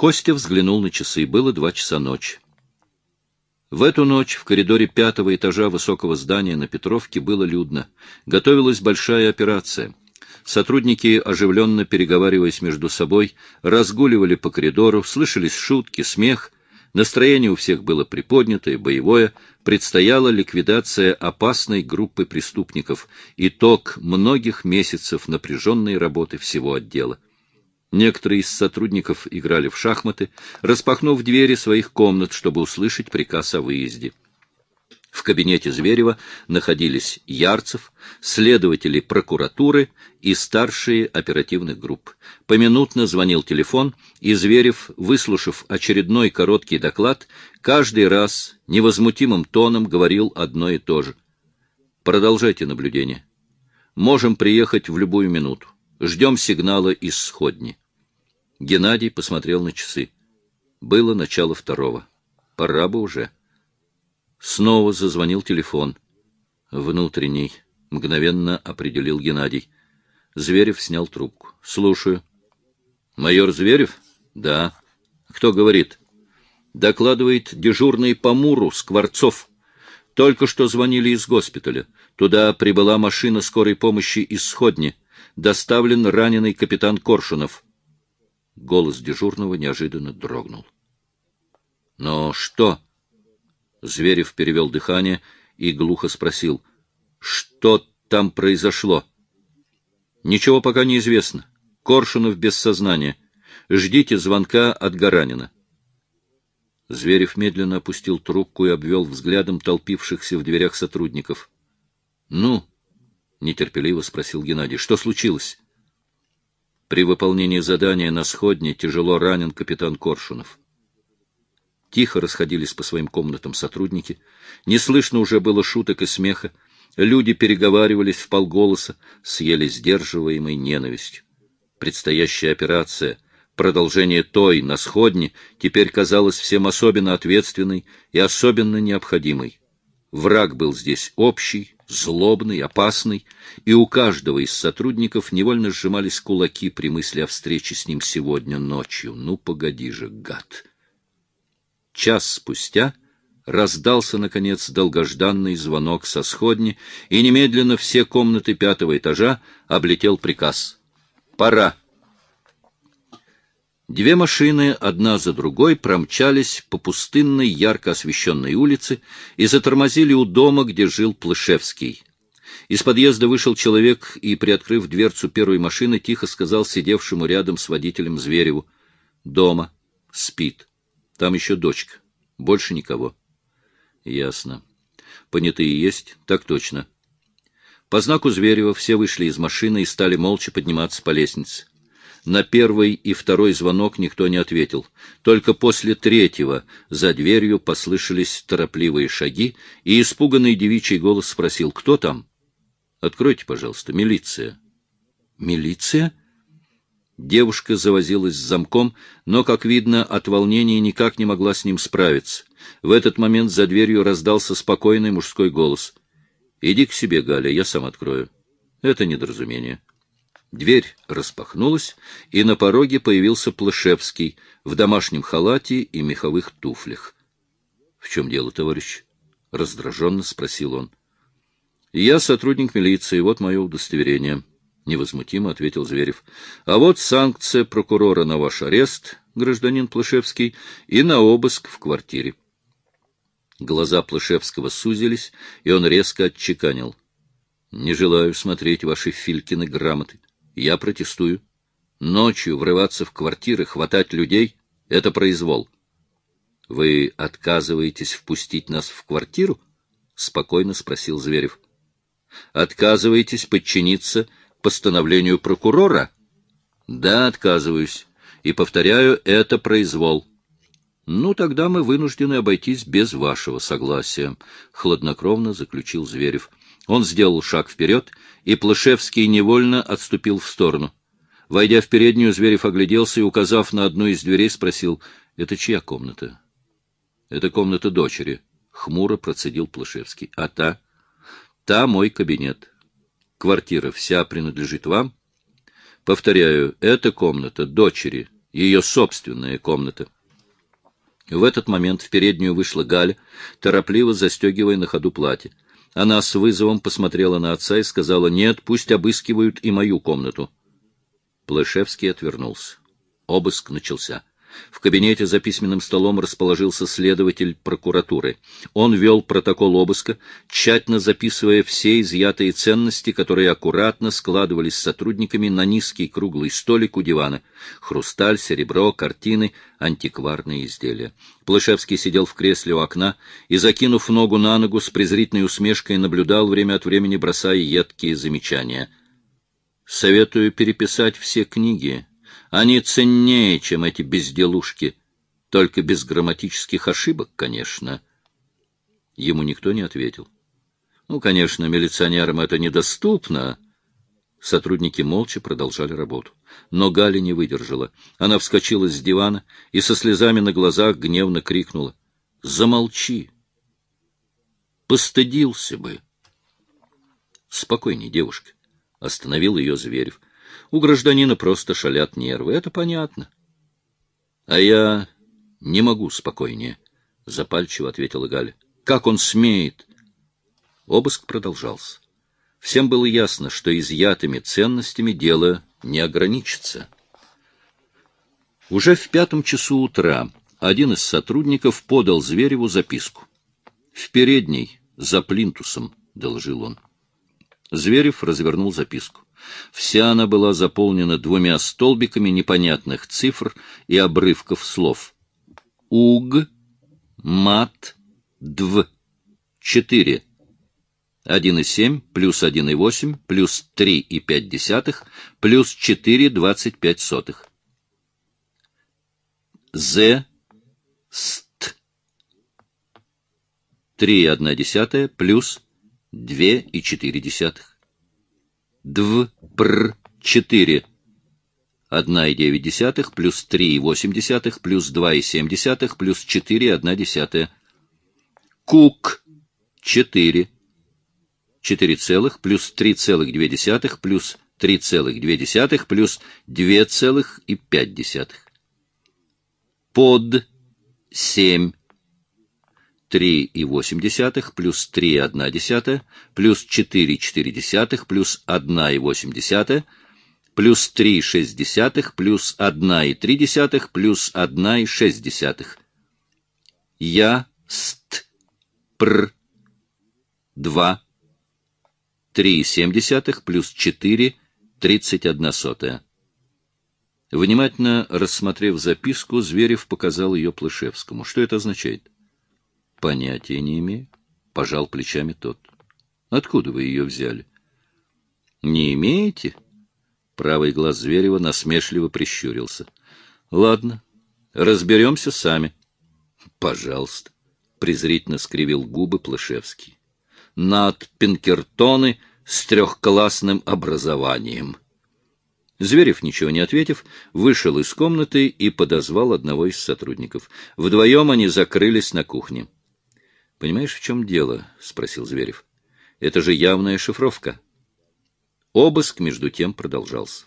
Костя взглянул на часы. Было два часа ночи. В эту ночь в коридоре пятого этажа высокого здания на Петровке было людно. Готовилась большая операция. Сотрудники, оживленно переговариваясь между собой, разгуливали по коридору, слышались шутки, смех. Настроение у всех было приподнятое, боевое. Предстояла ликвидация опасной группы преступников, итог многих месяцев напряженной работы всего отдела. Некоторые из сотрудников играли в шахматы, распахнув двери своих комнат, чтобы услышать приказ о выезде. В кабинете Зверева находились Ярцев, следователи прокуратуры и старшие оперативных групп. Поминутно звонил телефон, и Зверев, выслушав очередной короткий доклад, каждый раз невозмутимым тоном говорил одно и то же. «Продолжайте наблюдение. Можем приехать в любую минуту. Ждем сигнала из сходни». Геннадий посмотрел на часы. Было начало второго. Пора бы уже. Снова зазвонил телефон. Внутренний. Мгновенно определил Геннадий. Зверев снял трубку. Слушаю. Майор Зверев? Да. Кто говорит? Докладывает дежурный по Муру, Скворцов. Только что звонили из госпиталя. Туда прибыла машина скорой помощи из Сходни. Доставлен раненый капитан Коршунов. Голос дежурного неожиданно дрогнул. — Но что? Зверев перевел дыхание и глухо спросил. — Что там произошло? — Ничего пока не известно. Коршунов без сознания. Ждите звонка от Гаранина. Зверев медленно опустил трубку и обвел взглядом толпившихся в дверях сотрудников. — Ну? — нетерпеливо спросил Геннадий. — Что случилось? При выполнении задания на сходне тяжело ранен капитан Коршунов. Тихо расходились по своим комнатам сотрудники. Не слышно уже было шуток и смеха. Люди переговаривались в полголоса с еле сдерживаемой ненавистью. Предстоящая операция, продолжение той на сходне, теперь казалась всем особенно ответственной и особенно необходимой. Враг был здесь общий, злобный, опасный, и у каждого из сотрудников невольно сжимались кулаки при мысли о встрече с ним сегодня ночью. Ну, погоди же, гад! Час спустя раздался, наконец, долгожданный звонок со сходни, и немедленно все комнаты пятого этажа облетел приказ. «Пора!» Две машины, одна за другой, промчались по пустынной, ярко освещенной улице и затормозили у дома, где жил Плышевский. Из подъезда вышел человек и, приоткрыв дверцу первой машины, тихо сказал сидевшему рядом с водителем Звереву. «Дома. Спит. Там еще дочка. Больше никого». «Ясно. Понятые есть? Так точно». По знаку Зверева все вышли из машины и стали молча подниматься по лестнице. На первый и второй звонок никто не ответил. Только после третьего за дверью послышались торопливые шаги, и испуганный девичий голос спросил, кто там? «Откройте, пожалуйста, милиция». «Милиция?» Девушка завозилась с замком, но, как видно, от волнения никак не могла с ним справиться. В этот момент за дверью раздался спокойный мужской голос. «Иди к себе, Галя, я сам открою». Это недоразумение. Дверь распахнулась, и на пороге появился Плашевский в домашнем халате и меховых туфлях. — В чем дело, товарищ? — раздраженно спросил он. — Я сотрудник милиции, вот мое удостоверение, — невозмутимо ответил Зверев. — А вот санкция прокурора на ваш арест, гражданин Плашевский, и на обыск в квартире. Глаза Плашевского сузились, и он резко отчеканил. — Не желаю смотреть ваши Филькины грамоты. Я протестую. Ночью врываться в квартиры, хватать людей — это произвол. — Вы отказываетесь впустить нас в квартиру? — спокойно спросил Зверев. — Отказываетесь подчиниться постановлению прокурора? — Да, отказываюсь. И, повторяю, это произвол. — Ну, тогда мы вынуждены обойтись без вашего согласия, — хладнокровно заключил Зверев. Он сделал шаг вперед, и Плышевский невольно отступил в сторону. Войдя в переднюю, Зверев огляделся и, указав на одну из дверей, спросил, — Это чья комната? — Это комната дочери, — хмуро процедил Плышевский. — А та? — Та мой кабинет. Квартира вся принадлежит вам? — Повторяю, это комната дочери, ее собственная комната. В этот момент в переднюю вышла Галя, торопливо застегивая на ходу платье. Она с вызовом посмотрела на отца и сказала, «Нет, пусть обыскивают и мою комнату». Плышевский отвернулся. Обыск начался. В кабинете за письменным столом расположился следователь прокуратуры. Он вел протокол обыска, тщательно записывая все изъятые ценности, которые аккуратно складывались сотрудниками на низкий круглый столик у дивана. Хрусталь, серебро, картины, антикварные изделия. Плышевский сидел в кресле у окна и, закинув ногу на ногу, с презрительной усмешкой наблюдал время от времени, бросая едкие замечания. «Советую переписать все книги», они ценнее, чем эти безделушки, только без грамматических ошибок, конечно. Ему никто не ответил. Ну, конечно, милиционерам это недоступно. Сотрудники молча продолжали работу. Но Галя не выдержала. Она вскочила с дивана и со слезами на глазах гневно крикнула. — Замолчи! Постыдился бы! — Спокойней, девушка! — остановил ее Зверев. У гражданина просто шалят нервы, это понятно. — А я не могу спокойнее, — запальчиво ответила Галя. — Как он смеет? Обыск продолжался. Всем было ясно, что изъятыми ценностями дело не ограничится. Уже в пятом часу утра один из сотрудников подал Звереву записку. — В передней, за плинтусом, — доложил он. Зверев развернул записку. Вся она была заполнена двумя столбиками непонятных цифр и обрывков слов. Уг, мат, дв, четыре. 1,7 плюс 1,8 плюс 3,5 плюс 4,25. З, ст. 3,1 плюс 2,4 дв пр 4 1,9 плюс 3,8 плюс 2,7 плюс 4,1. Кук 4. 4 целых плюс 3,2 плюс 3,2 плюс 2,5. Под 7 3,8 плюс 3,1 плюс 4,4 плюс 1,8 плюс 3,6 плюс 1,3 плюс 1,6. Я ст пр 2 3,7 плюс 4 31 сотая. Внимательно рассмотрев записку, Зверев показал ее Плышевскому. Что это означает? — Понятия не имею. — пожал плечами тот. — Откуда вы ее взяли? — Не имеете? Правый глаз Зверева насмешливо прищурился. — Ладно, разберемся сами. — Пожалуйста, — презрительно скривил губы Плышевский. — Над Пинкертоны с трехклассным образованием. Зверев, ничего не ответив, вышел из комнаты и подозвал одного из сотрудников. Вдвоем они закрылись на кухне. Понимаешь, в чем дело? — спросил Зверев. — Это же явная шифровка. Обыск, между тем, продолжался.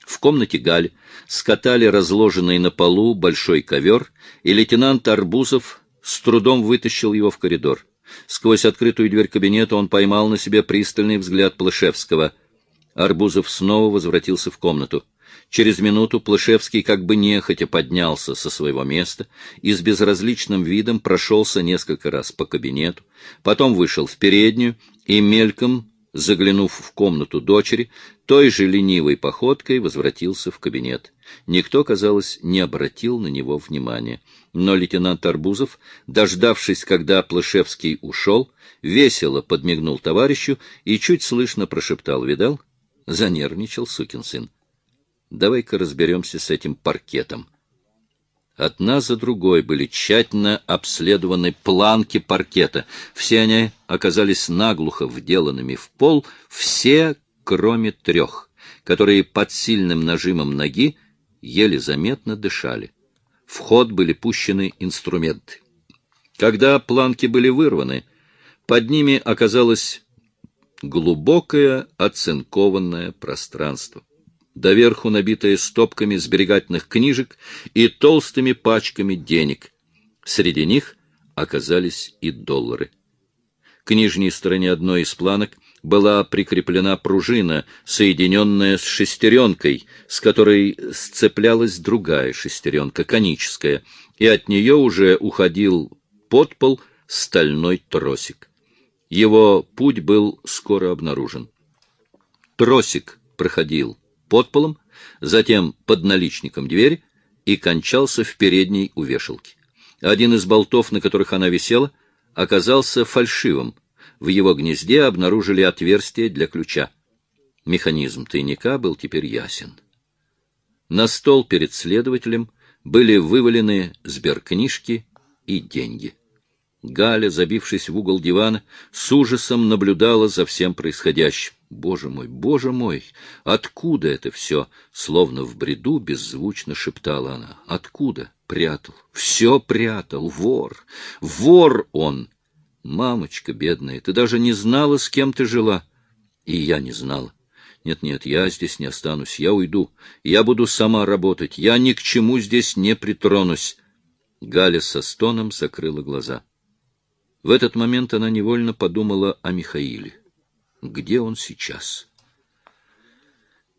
В комнате Галь скатали разложенный на полу большой ковер, и лейтенант Арбузов с трудом вытащил его в коридор. Сквозь открытую дверь кабинета он поймал на себе пристальный взгляд Плышевского. Арбузов снова возвратился в комнату. Через минуту Плышевский как бы нехотя поднялся со своего места и с безразличным видом прошелся несколько раз по кабинету, потом вышел в переднюю и, мельком заглянув в комнату дочери, той же ленивой походкой возвратился в кабинет. Никто, казалось, не обратил на него внимания. Но лейтенант Арбузов, дождавшись, когда Плышевский ушел, весело подмигнул товарищу и чуть слышно прошептал «Видал?» Занервничал сукин сын. Давай-ка разберемся с этим паркетом. Одна за другой были тщательно обследованы планки паркета. Все они оказались наглухо вделанными в пол, все, кроме трех, которые под сильным нажимом ноги еле заметно дышали. В ход были пущены инструменты. Когда планки были вырваны, под ними оказалось глубокое оцинкованное пространство. Доверху набитая стопками сберегательных книжек и толстыми пачками денег. Среди них оказались и доллары. К нижней стороне одной из планок была прикреплена пружина, соединенная с шестеренкой, с которой сцеплялась другая шестеренка, коническая, и от нее уже уходил под пол стальной тросик. Его путь был скоро обнаружен. Тросик проходил под полом, затем под наличником двери и кончался в передней у вешалки. Один из болтов, на которых она висела, оказался фальшивым. В его гнезде обнаружили отверстие для ключа. Механизм тайника был теперь ясен. На стол перед следователем были вывалены сберкнижки и деньги. Галя, забившись в угол дивана, с ужасом наблюдала за всем происходящим. Боже мой, боже мой, откуда это все? Словно в бреду беззвучно шептала она. Откуда? Прятал. Все прятал. Вор. Вор он. Мамочка бедная, ты даже не знала, с кем ты жила. И я не знала. Нет-нет, я здесь не останусь, я уйду. Я буду сама работать. Я ни к чему здесь не притронусь. Галя со стоном закрыла глаза. В этот момент она невольно подумала о Михаиле. Где он сейчас?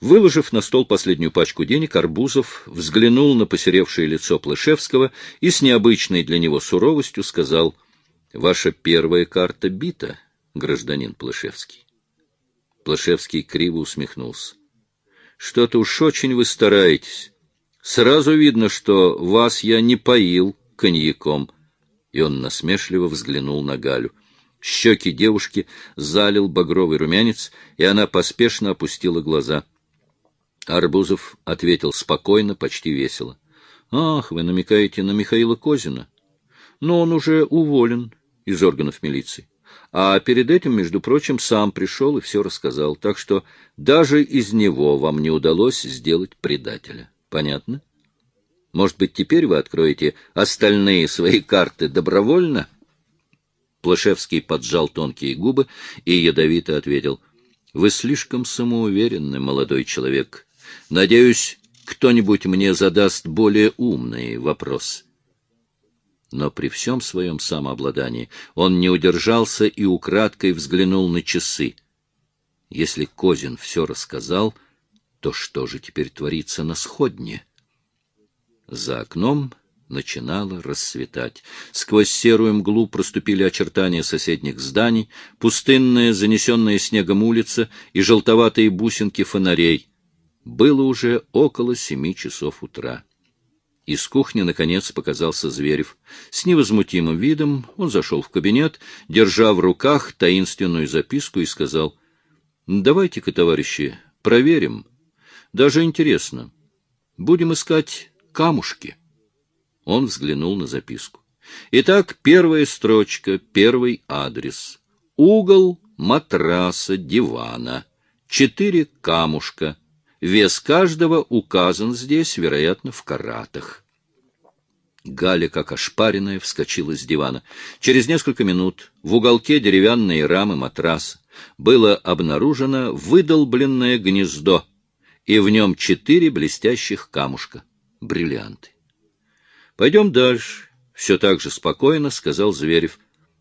Выложив на стол последнюю пачку денег, Арбузов взглянул на посеревшее лицо Плышевского и с необычной для него суровостью сказал, «Ваша первая карта бита, гражданин Плышевский». Плышевский криво усмехнулся. «Что-то уж очень вы стараетесь. Сразу видно, что вас я не поил коньяком». И он насмешливо взглянул на Галю. Щеки девушки залил багровый румянец, и она поспешно опустила глаза. Арбузов ответил спокойно, почти весело. — Ах, вы намекаете на Михаила Козина? Но он уже уволен из органов милиции. А перед этим, между прочим, сам пришел и все рассказал. Так что даже из него вам не удалось сделать предателя. Понятно? Может быть, теперь вы откроете остальные свои карты добровольно? — Плашевский поджал тонкие губы и ядовито ответил. — Вы слишком самоуверенный молодой человек. Надеюсь, кто-нибудь мне задаст более умный вопрос. Но при всем своем самообладании он не удержался и украдкой взглянул на часы. Если Козин все рассказал, то что же теперь творится на сходне? За окном начинало рассветать. Сквозь серую мглу проступили очертания соседних зданий, пустынная, занесенная снегом улица и желтоватые бусинки фонарей. Было уже около семи часов утра. Из кухни, наконец, показался Зверев. С невозмутимым видом он зашел в кабинет, держа в руках таинственную записку, и сказал, «Давайте-ка, товарищи, проверим. Даже интересно. Будем искать камушки». Он взглянул на записку. Итак, первая строчка, первый адрес. Угол матраса, дивана. Четыре камушка. Вес каждого указан здесь, вероятно, в каратах. Галя, как ошпаренная, вскочила с дивана. Через несколько минут в уголке деревянной рамы матраса было обнаружено выдолбленное гнездо, и в нем четыре блестящих камушка — бриллианты. Пойдем дальше, — все так же спокойно сказал Зверев,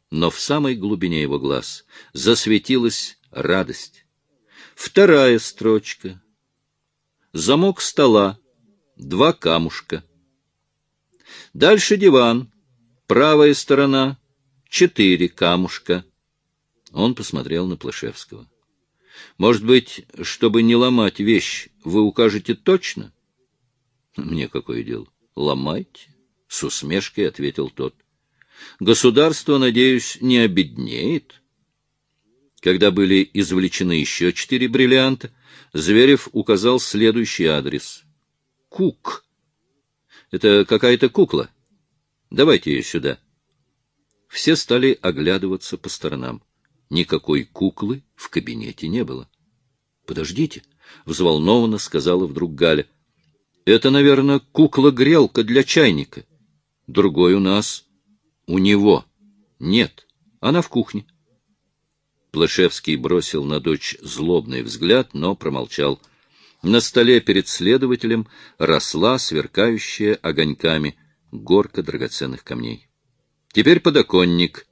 но в самой глубине его глаз засветилась радость. Вторая строчка. Замок стола, два камушка. Дальше диван, правая сторона, четыре камушка. Он посмотрел на Плашевского. Может быть, чтобы не ломать вещь, вы укажете точно? Мне какое дело? Ломайте. — с усмешкой ответил тот. — Государство, надеюсь, не обеднеет? Когда были извлечены еще четыре бриллианта, Зверев указал следующий адрес. — Кук. Это какая-то кукла. Давайте ее сюда. Все стали оглядываться по сторонам. Никакой куклы в кабинете не было. — Подождите, — взволнованно сказала вдруг Галя. — Это, наверное, кукла-грелка для чайника другой у нас. У него. Нет. Она в кухне. Плашевский бросил на дочь злобный взгляд, но промолчал. На столе перед следователем росла сверкающая огоньками горка драгоценных камней. Теперь подоконник.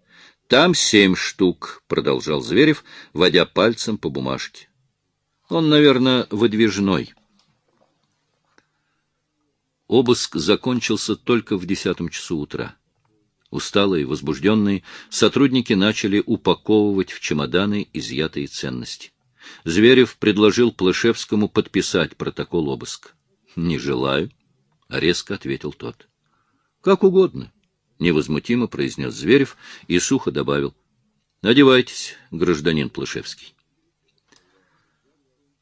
Там семь штук, — продолжал Зверев, водя пальцем по бумажке. Он, наверное, выдвижной. Обыск закончился только в десятом часу утра. Усталые, возбужденные, сотрудники начали упаковывать в чемоданы изъятые ценности. Зверев предложил Плышевскому подписать протокол обыска. — Не желаю, — резко ответил тот. — Как угодно, — невозмутимо произнес Зверев и сухо добавил. — Одевайтесь, гражданин Плышевский.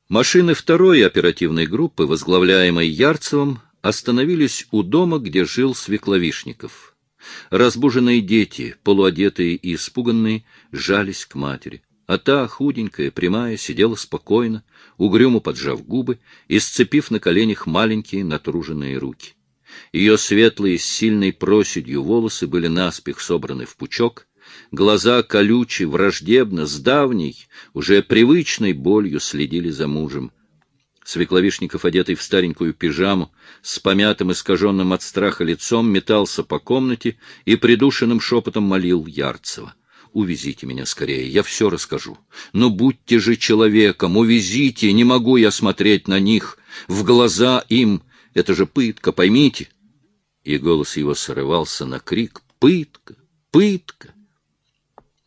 Машины второй оперативной группы, возглавляемой Ярцевым, остановились у дома, где жил Свекловишников. Разбуженные дети, полуодетые и испуганные, жались к матери а та, худенькая, прямая, сидела спокойно, угрюмо поджав губы и сцепив на коленях маленькие натруженные руки. Ее светлые с сильной проседью волосы были наспех собраны в пучок, глаза колючи, враждебно, с давней, уже привычной болью следили за мужем. Свекловишников, одетый в старенькую пижаму, с помятым искаженным от страха лицом, метался по комнате и придушенным шепотом молил Ярцева. Увезите меня скорее, я все расскажу. Но будьте же человеком, увезите, не могу я смотреть на них, в глаза им. Это же пытка, поймите. И голос его срывался на крик. Пытка, пытка.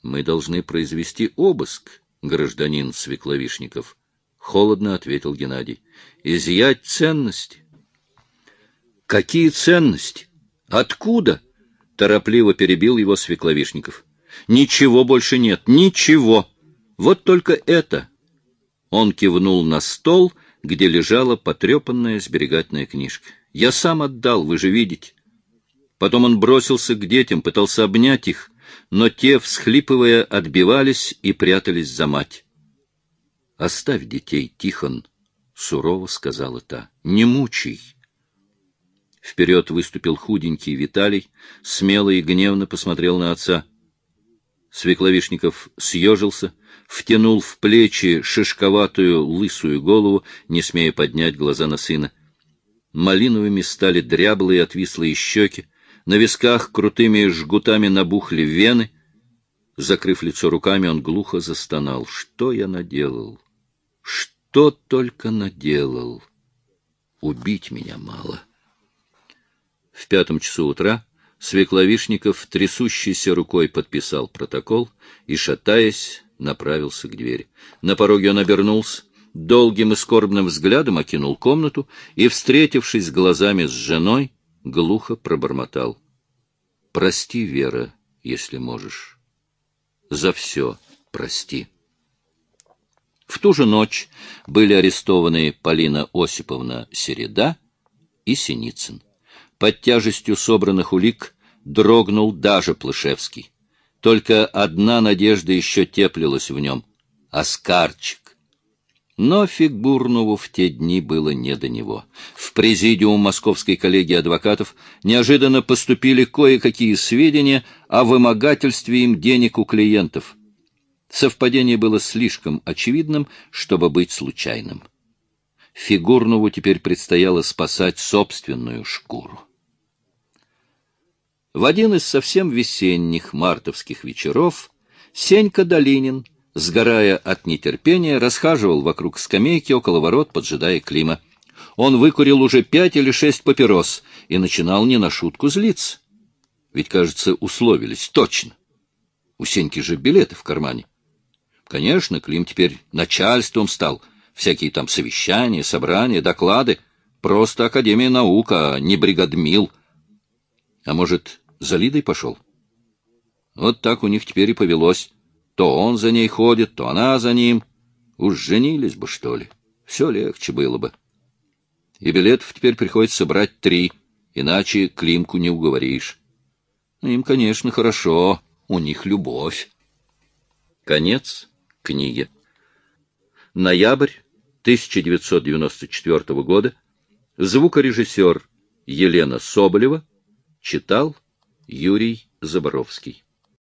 Мы должны произвести обыск, гражданин Свекловишников. Холодно ответил Геннадий. Изъять ценности. Какие ценности? Откуда? Торопливо перебил его Свекловишников. Ничего больше нет, ничего. Вот только это. Он кивнул на стол, где лежала потрепанная сберегательная книжка. Я сам отдал, вы же видите. Потом он бросился к детям, пытался обнять их, но те, всхлипывая, отбивались и прятались за мать. — Оставь детей, Тихон, — сурово сказала та. — Не мучай. Вперед выступил худенький Виталий, смело и гневно посмотрел на отца. Свекловишников съежился, втянул в плечи шишковатую лысую голову, не смея поднять глаза на сына. Малиновыми стали дряблые отвислые щеки, на висках крутыми жгутами набухли вены. Закрыв лицо руками, он глухо застонал. Что я наделал? Что только наделал? Убить меня мало. В пятом часу утра Свекловишников трясущейся рукой подписал протокол и, шатаясь, направился к двери. На пороге он обернулся, долгим и скорбным взглядом окинул комнату и, встретившись глазами с женой, глухо пробормотал. — Прости, Вера, если можешь. За все прости. В ту же ночь были арестованы Полина Осиповна Середа и Синицын. Под тяжестью собранных улик дрогнул даже Плышевский. Только одна надежда еще теплилась в нем — Оскарчик. Но Фигурнову в те дни было не до него. В президиум Московской коллегии адвокатов неожиданно поступили кое-какие сведения о вымогательстве им денег у клиентов. Совпадение было слишком очевидным, чтобы быть случайным. Фигурнову теперь предстояло спасать собственную шкуру. В один из совсем весенних мартовских вечеров Сенька Долинин, сгорая от нетерпения, расхаживал вокруг скамейки около ворот, поджидая Клима. Он выкурил уже пять или шесть папирос и начинал не на шутку злиться. Ведь, кажется, условились точно. У Сеньки же билеты в кармане. Конечно, Клим теперь начальством стал. Всякие там совещания, собрания, доклады. Просто Академия наук, а не бригадмил. А может, за Лидой пошел. Вот так у них теперь и повелось. То он за ней ходит, то она за ним. Уж женились бы, что ли. Все легче было бы. И билетов теперь приходится брать три, иначе Климку не уговоришь. Им, конечно, хорошо, у них любовь. Конец книги. Ноябрь 1994 года. Звукорежиссер Елена Соболева читал Юрий Заборовский